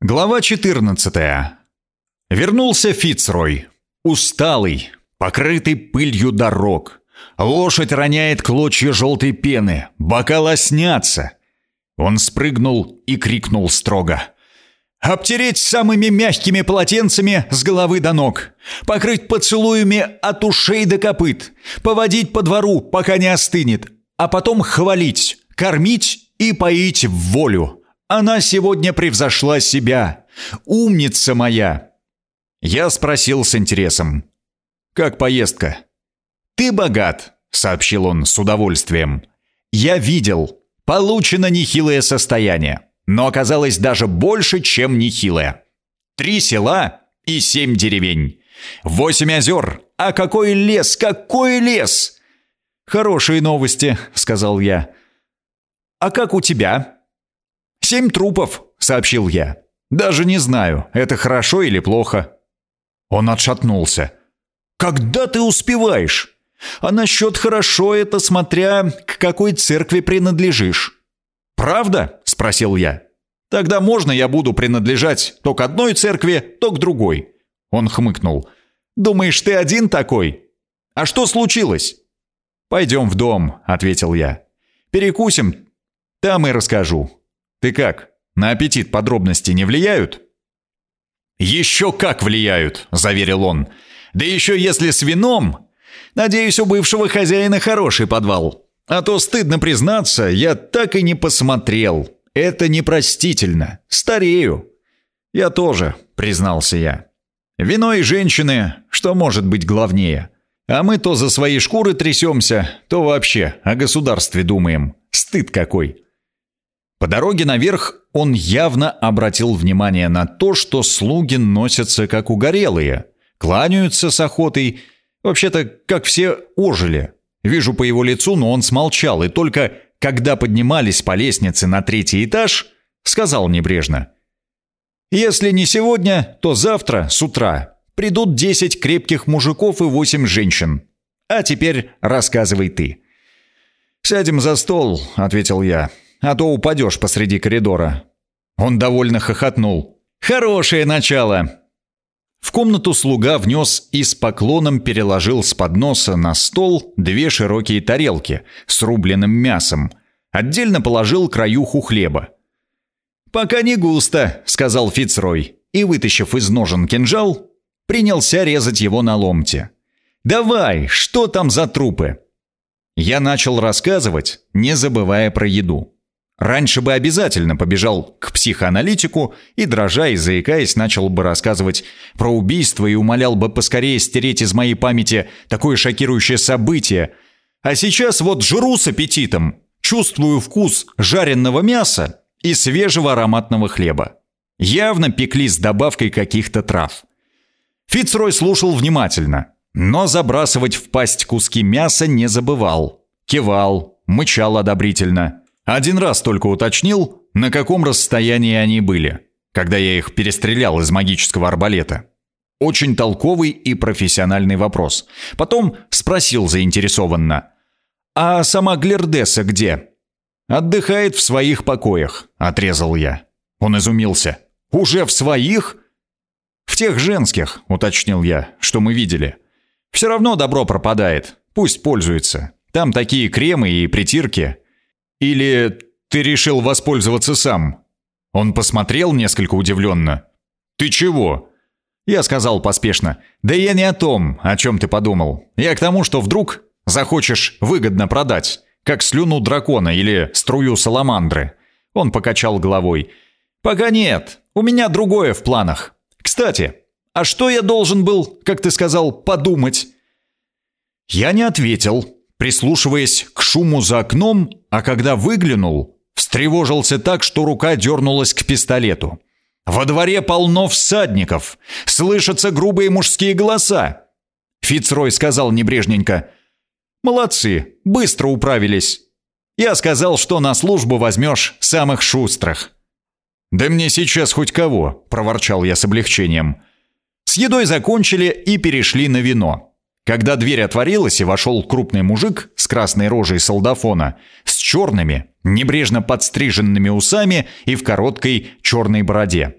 Глава 14. Вернулся Фицрой, усталый, покрытый пылью дорог. Лошадь роняет клочья желтой пены, бока лоснятся. Он спрыгнул и крикнул строго. «Обтереть самыми мягкими полотенцами с головы до ног, покрыть поцелуями от ушей до копыт, поводить по двору, пока не остынет, а потом хвалить, кормить и поить в волю». Она сегодня превзошла себя. Умница моя!» Я спросил с интересом. «Как поездка?» «Ты богат», — сообщил он с удовольствием. «Я видел. Получено нехилое состояние, но оказалось даже больше, чем нехилое. Три села и семь деревень. Восемь озер. А какой лес, какой лес!» «Хорошие новости», — сказал я. «А как у тебя?» «Семь трупов», — сообщил я. «Даже не знаю, это хорошо или плохо». Он отшатнулся. «Когда ты успеваешь? А насчет хорошо это смотря к какой церкви принадлежишь». «Правда?» — спросил я. «Тогда можно я буду принадлежать то к одной церкви, то к другой». Он хмыкнул. «Думаешь, ты один такой? А что случилось?» «Пойдем в дом», — ответил я. «Перекусим, там и расскажу». Ты как, на аппетит подробности не влияют?» «Еще как влияют», — заверил он. «Да еще если с вином. Надеюсь, у бывшего хозяина хороший подвал. А то, стыдно признаться, я так и не посмотрел. Это непростительно. Старею». «Я тоже», — признался я. «Вино и женщины, что может быть главнее? А мы то за свои шкуры трясемся, то вообще о государстве думаем. Стыд какой!» По дороге наверх он явно обратил внимание на то, что слуги носятся как угорелые, кланяются с охотой, вообще-то как все ожили. Вижу по его лицу, но он смолчал, и только когда поднимались по лестнице на третий этаж, сказал небрежно. «Если не сегодня, то завтра, с утра, придут десять крепких мужиков и восемь женщин. А теперь рассказывай ты». «Сядем за стол», — ответил я а то упадешь посреди коридора». Он довольно хохотнул. «Хорошее начало!» В комнату слуга внес и с поклоном переложил с подноса на стол две широкие тарелки с рубленным мясом. Отдельно положил краюху хлеба. «Пока не густо», — сказал Фицрой, и, вытащив из ножен кинжал, принялся резать его на ломте. «Давай, что там за трупы?» Я начал рассказывать, не забывая про еду. Раньше бы обязательно побежал к психоаналитику и, дрожа и заикаясь, начал бы рассказывать про убийство и умолял бы поскорее стереть из моей памяти такое шокирующее событие. А сейчас вот жру с аппетитом, чувствую вкус жареного мяса и свежего ароматного хлеба. Явно пекли с добавкой каких-то трав. Фицрой слушал внимательно, но забрасывать в пасть куски мяса не забывал. Кивал, мычал одобрительно – один раз только уточнил, на каком расстоянии они были, когда я их перестрелял из магического арбалета. Очень толковый и профессиональный вопрос. Потом спросил заинтересованно. «А сама Глердеса где?» «Отдыхает в своих покоях», — отрезал я. Он изумился. «Уже в своих?» «В тех женских», — уточнил я, — «что мы видели. Все равно добро пропадает. Пусть пользуется. Там такие кремы и притирки. Или ты решил воспользоваться сам?» Он посмотрел несколько удивленно. «Ты чего?» Я сказал поспешно. «Да я не о том, о чем ты подумал. Я к тому, что вдруг захочешь выгодно продать, как слюну дракона или струю саламандры». Он покачал головой. «Пока нет. У меня другое в планах. Кстати, а что я должен был, как ты сказал, подумать?» Я не ответил, прислушиваясь к шуму за окном, а когда выглянул, встревожился так, что рука дернулась к пистолету. Во дворе полно всадников, слышатся грубые мужские голоса. Фицрой сказал небрежненько, «Молодцы, быстро управились. Я сказал, что на службу возьмешь самых шустрых». «Да мне сейчас хоть кого», — проворчал я с облегчением. С едой закончили и перешли на вино. Когда дверь отворилась и вошел крупный мужик с красной рожей солдафона, с черными, небрежно подстриженными усами и в короткой черной бороде.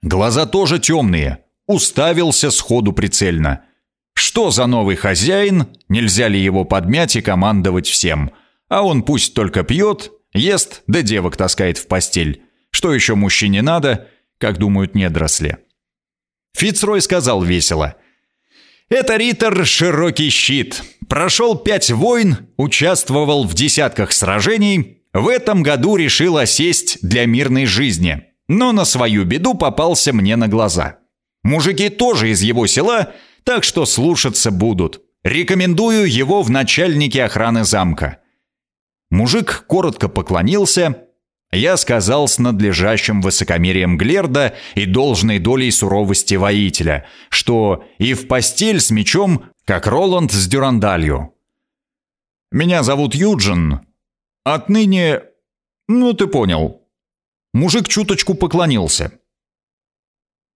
Глаза тоже темные, уставился сходу прицельно. Что за новый хозяин, нельзя ли его подмять и командовать всем? А он пусть только пьет, ест, да девок таскает в постель. Что еще мужчине надо, как думают недросли? Фицрой сказал весело. «Это Риттер — широкий щит. Прошел пять войн, участвовал в десятках сражений, в этом году решил осесть для мирной жизни, но на свою беду попался мне на глаза. Мужики тоже из его села, так что слушаться будут. Рекомендую его в начальнике охраны замка». Мужик коротко поклонился, я сказал с надлежащим высокомерием Глерда и должной долей суровости воителя, что и в постель с мечом, как Роланд с Дюрандалью. «Меня зовут Юджин. Отныне... Ну, ты понял». Мужик чуточку поклонился.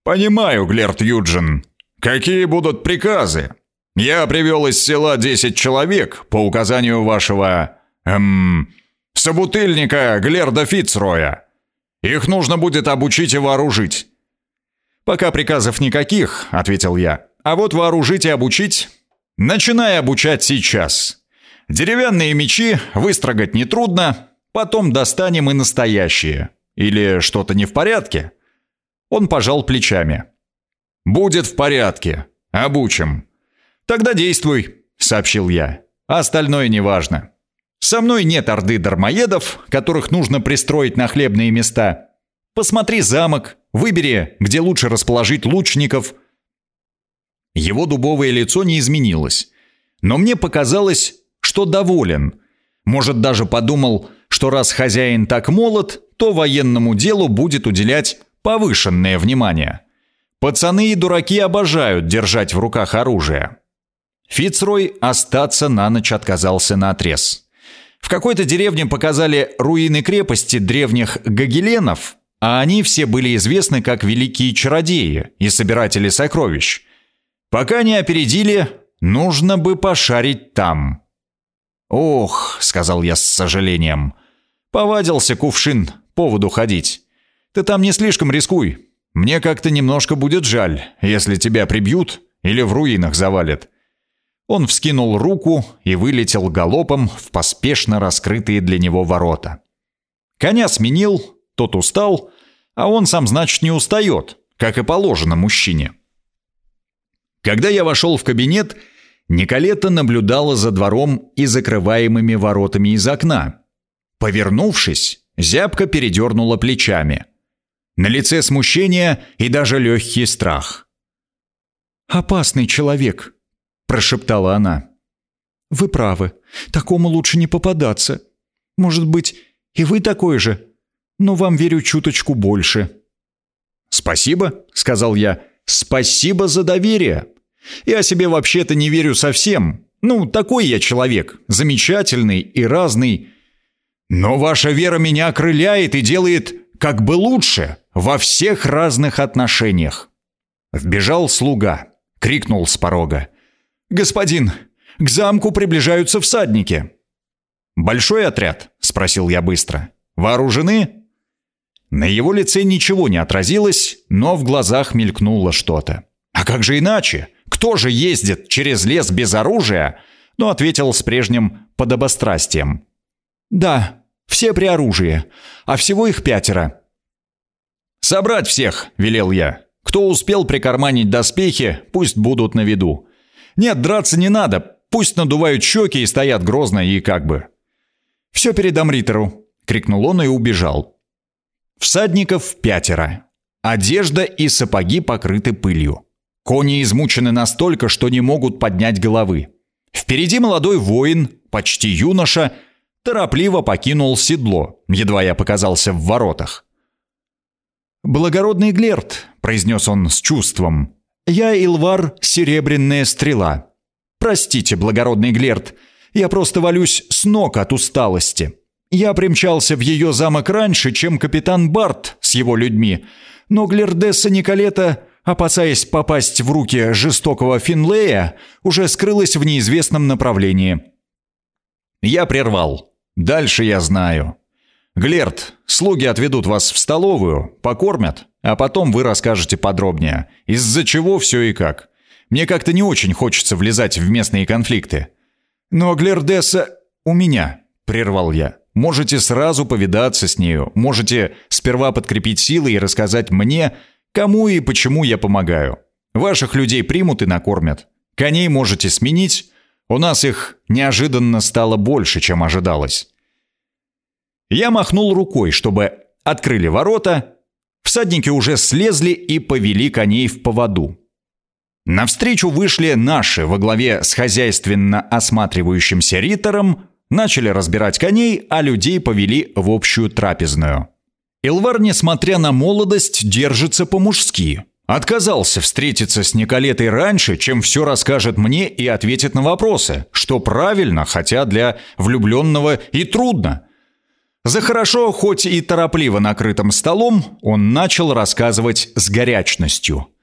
«Понимаю, Глерд Юджин. Какие будут приказы? Я привел из села десять человек по указанию вашего... эм собутыльника Глерда Фицроя. Их нужно будет обучить и вооружить». «Пока приказов никаких», — ответил я. «А вот вооружить и обучить...» «Начинай обучать сейчас. Деревянные мечи выстрогать нетрудно, потом достанем и настоящие. Или что-то не в порядке?» Он пожал плечами. «Будет в порядке. Обучим». «Тогда действуй», — сообщил я. «Остальное неважно». Со мной нет орды дармоедов, которых нужно пристроить на хлебные места. Посмотри замок, выбери, где лучше расположить лучников. Его дубовое лицо не изменилось, но мне показалось, что доволен. Может, даже подумал, что раз хозяин так молод, то военному делу будет уделять повышенное внимание. Пацаны и дураки обожают держать в руках оружие. Фицрой остаться на ночь отказался на отрез. В какой-то деревне показали руины крепости древних гагеленов, а они все были известны как великие чародеи и собиратели сокровищ. Пока не опередили, нужно бы пошарить там. «Ох», — сказал я с сожалением, — «повадился кувшин поводу ходить. Ты там не слишком рискуй. Мне как-то немножко будет жаль, если тебя прибьют или в руинах завалят. Он вскинул руку и вылетел галопом в поспешно раскрытые для него ворота. Коня сменил, тот устал, а он сам, значит, не устает, как и положено мужчине. Когда я вошел в кабинет, Николета наблюдала за двором и закрываемыми воротами из окна. Повернувшись, зябко передернула плечами. На лице смущение и даже легкий страх. «Опасный человек», прошептала она. «Вы правы. Такому лучше не попадаться. Может быть, и вы такой же, но вам верю чуточку больше». «Спасибо», — сказал я. «Спасибо за доверие. Я себе вообще-то не верю совсем. Ну, такой я человек, замечательный и разный. Но ваша вера меня окрыляет и делает как бы лучше во всех разных отношениях». Вбежал слуга, крикнул с порога. «Господин, к замку приближаются всадники». «Большой отряд?» — спросил я быстро. «Вооружены?» На его лице ничего не отразилось, но в глазах мелькнуло что-то. «А как же иначе? Кто же ездит через лес без оружия?» Но ответил с прежним подобострастием. «Да, все при оружии, а всего их пятеро». «Собрать всех!» — велел я. «Кто успел прикарманить доспехи, пусть будут на виду. Нет, драться не надо. Пусть надувают щеки и стоят грозно и как бы. «Все передам Риттеру!» — крикнул он и убежал. Всадников пятеро. Одежда и сапоги покрыты пылью. Кони измучены настолько, что не могут поднять головы. Впереди молодой воин, почти юноша, торопливо покинул седло, едва я показался в воротах. «Благородный Глерт», — произнес он с чувством, «Я Илвар Серебряная Стрела. Простите, благородный Глерт, я просто валюсь с ног от усталости. Я примчался в ее замок раньше, чем капитан Барт с его людьми, но Глердесса Николета, опасаясь попасть в руки жестокого Финлея, уже скрылась в неизвестном направлении. Я прервал. Дальше я знаю. Глерт, слуги отведут вас в столовую, покормят, а потом вы расскажете подробнее, из-за чего все и как. Мне как-то не очень хочется влезать в местные конфликты». «Но Глердесса у меня», — прервал я. «Можете сразу повидаться с нею, можете сперва подкрепить силы и рассказать мне, кому и почему я помогаю. Ваших людей примут и накормят. Коней можете сменить, у нас их неожиданно стало больше, чем ожидалось». Я махнул рукой, чтобы открыли ворота, всадники уже слезли и повели коней в поводу. Навстречу вышли наши во главе с хозяйственно осматривающимся ритором, начали разбирать коней, а людей повели в общую трапезную. Илвар, несмотря на молодость, держится по-мужски. Отказался встретиться с Николетой раньше, чем все расскажет мне и ответит на вопросы, что правильно, хотя для влюбленного и трудно. За хорошо, хоть и торопливо накрытым столом, он начал рассказывать с горячностью –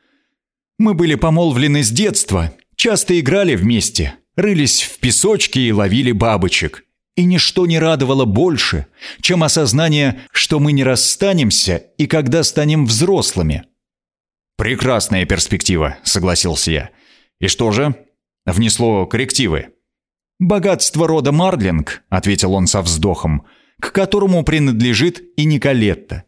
мы были помолвлены с детства, часто играли вместе, рылись в песочке и ловили бабочек. И ничто не радовало больше, чем осознание, что мы не расстанемся и когда станем взрослыми. «Прекрасная перспектива», — согласился я. «И что же?» — внесло коррективы. «Богатство рода Марлинг», — ответил он со вздохом, «к которому принадлежит и Николетта.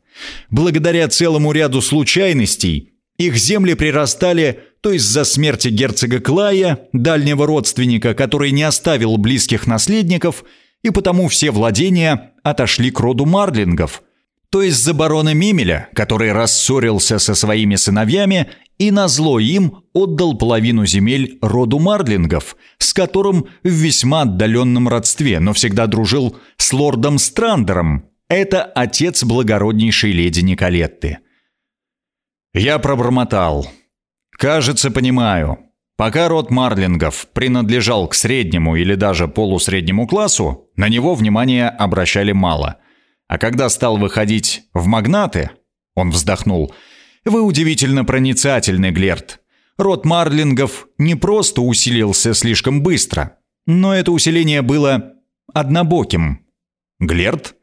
Благодаря целому ряду случайностей их земли прирастали то из-за смерти герцога Клая, дальнего родственника, который не оставил близких наследников, и потому все владения отошли к роду Марлингов, то из-за барона Мимеля, который рассорился со своими сыновьями и назло им отдал половину земель роду Марлингов, с которым в весьма отдаленном родстве, но всегда дружил с лордом Страндером. Это отец благороднейшей леди Николетты. Я пробормотал. «Кажется, понимаю. Пока род Марлингов принадлежал к среднему или даже полусреднему классу, на него внимания обращали мало. А когда стал выходить в магнаты, он вздохнул. «Вы удивительно проницательный, Глерт. Род Марлингов не просто усилился слишком быстро, но это усиление было однобоким». «Глерт?»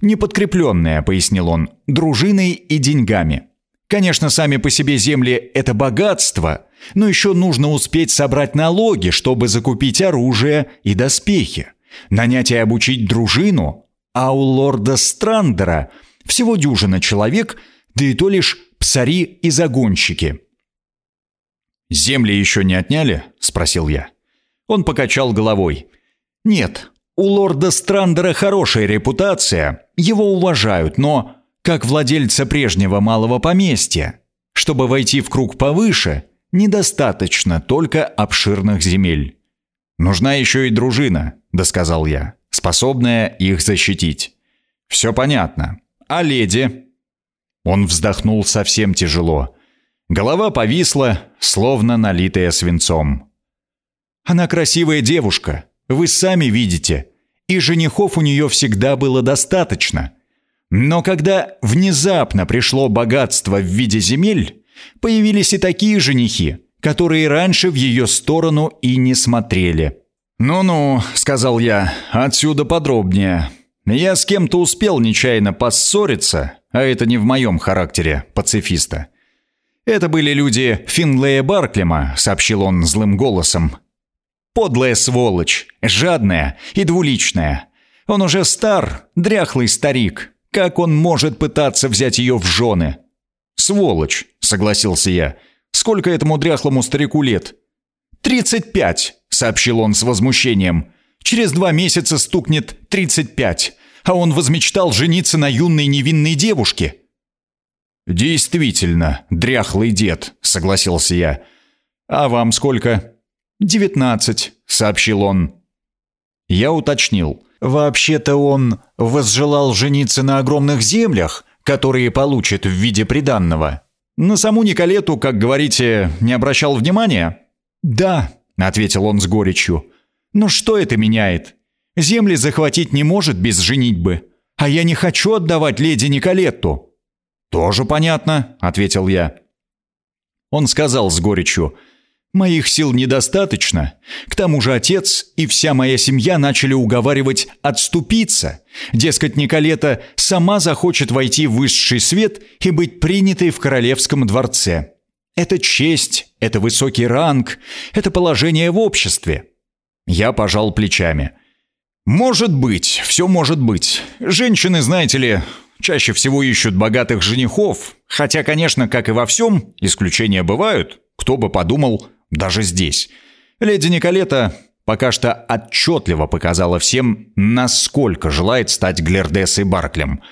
«Неподкрепленное», — пояснил он, — «дружиной и деньгами». Конечно, сами по себе земли – это богатство, но еще нужно успеть собрать налоги, чтобы закупить оружие и доспехи, нанять и обучить дружину, а у лорда Страндера всего дюжина человек, да и то лишь псари и загонщики. «Земли еще не отняли?» – спросил я. Он покачал головой. «Нет, у лорда Страндера хорошая репутация, его уважают, но как владельца прежнего малого поместья. Чтобы войти в круг повыше, недостаточно только обширных земель. Нужна еще и дружина, досказал я, способная их защитить. Все понятно. А леди? Он вздохнул совсем тяжело. Голова повисла, словно налитая свинцом. Она красивая девушка, вы сами видите, и женихов у нее всегда было достаточно. Но когда внезапно пришло богатство в виде земель, появились и такие женихи, которые раньше в ее сторону и не смотрели. «Ну-ну», — сказал я, — «отсюда подробнее. Я с кем-то успел нечаянно поссориться, а это не в моем характере пацифиста. Это были люди Финлея Барклема», — сообщил он злым голосом. «Подлая сволочь, жадная и двуличная. Он уже стар, дряхлый старик, как он может пытаться взять ее в жены? Сволочь, согласился я. Сколько этому дряхлому старику лет? «Тридцать пять», — сообщил он с возмущением. «Через два месяца стукнет тридцать пять, а он возмечтал жениться на юной невинной девушке». «Действительно, дряхлый дед», — согласился я. «А вам сколько?» «Девятнадцать», — сообщил он. Я уточнил. Вообще-то он возжелал жениться на огромных землях, которые получит в виде приданного. На саму Николету, как говорите, не обращал внимания? Да, ответил он с горечью. Но что это меняет? Земли захватить не может без женитьбы. А я не хочу отдавать леди Николетту. Тоже понятно, ответил я. Он сказал с горечью. Моих сил недостаточно. К тому же отец и вся моя семья начали уговаривать отступиться. Дескать, Николета сама захочет войти в высший свет и быть принятой в королевском дворце. Это честь, это высокий ранг, это положение в обществе. Я пожал плечами. Может быть, все может быть. Женщины, знаете ли, чаще всего ищут богатых женихов, хотя, конечно, как и во всем, исключения бывают. Кто бы подумал, даже здесь. Леди Николета пока что отчетливо показала всем, насколько желает стать Глердессой Барклем.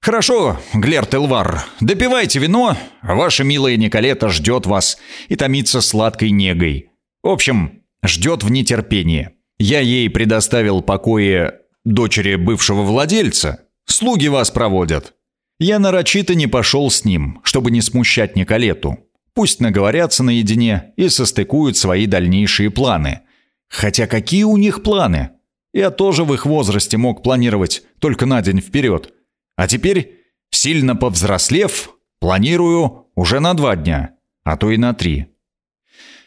«Хорошо, Глерт Элвар, допивайте вино, ваша милая Николета ждет вас и томится сладкой негой. В общем, ждет в нетерпении. Я ей предоставил покои дочери бывшего владельца. Слуги вас проводят». Я нарочито не пошел с ним, чтобы не смущать Николету. Пусть наговорятся наедине и состыкуют свои дальнейшие планы. Хотя какие у них планы? Я тоже в их возрасте мог планировать только на день вперед. А теперь, сильно повзрослев, планирую уже на два дня, а то и на три.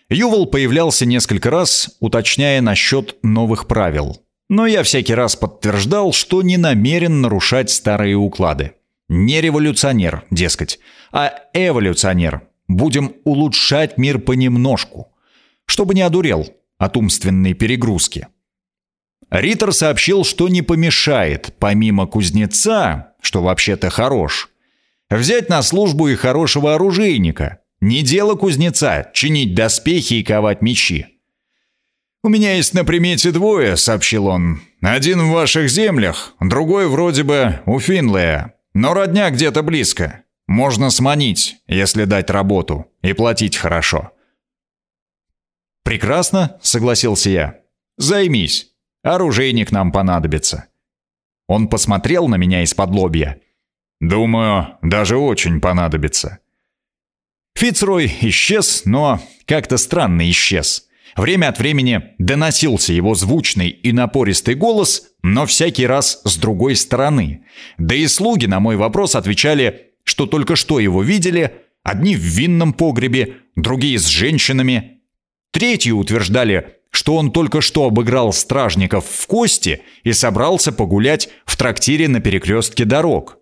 Ювал появлялся несколько раз, уточняя насчет новых правил. Но я всякий раз подтверждал, что не намерен нарушать старые уклады. Не революционер, дескать, а эволюционер, Будем улучшать мир понемножку, чтобы не одурел от умственной перегрузки. Риттер сообщил, что не помешает, помимо кузнеца, что вообще-то хорош, взять на службу и хорошего оружейника. Не дело кузнеца чинить доспехи и ковать мечи. «У меня есть на примете двое», — сообщил он. «Один в ваших землях, другой вроде бы у Финлея, но родня где-то близко. Можно сманить, если дать работу, и платить хорошо. «Прекрасно», — согласился я. «Займись. Оружейник нам понадобится». Он посмотрел на меня из-под лобья. «Думаю, даже очень понадобится». Фицрой исчез, но как-то странно исчез. Время от времени доносился его звучный и напористый голос, но всякий раз с другой стороны. Да и слуги на мой вопрос отвечали что только что его видели, одни в винном погребе, другие с женщинами. Третьи утверждали, что он только что обыграл стражников в кости и собрался погулять в трактире на перекрестке дорог.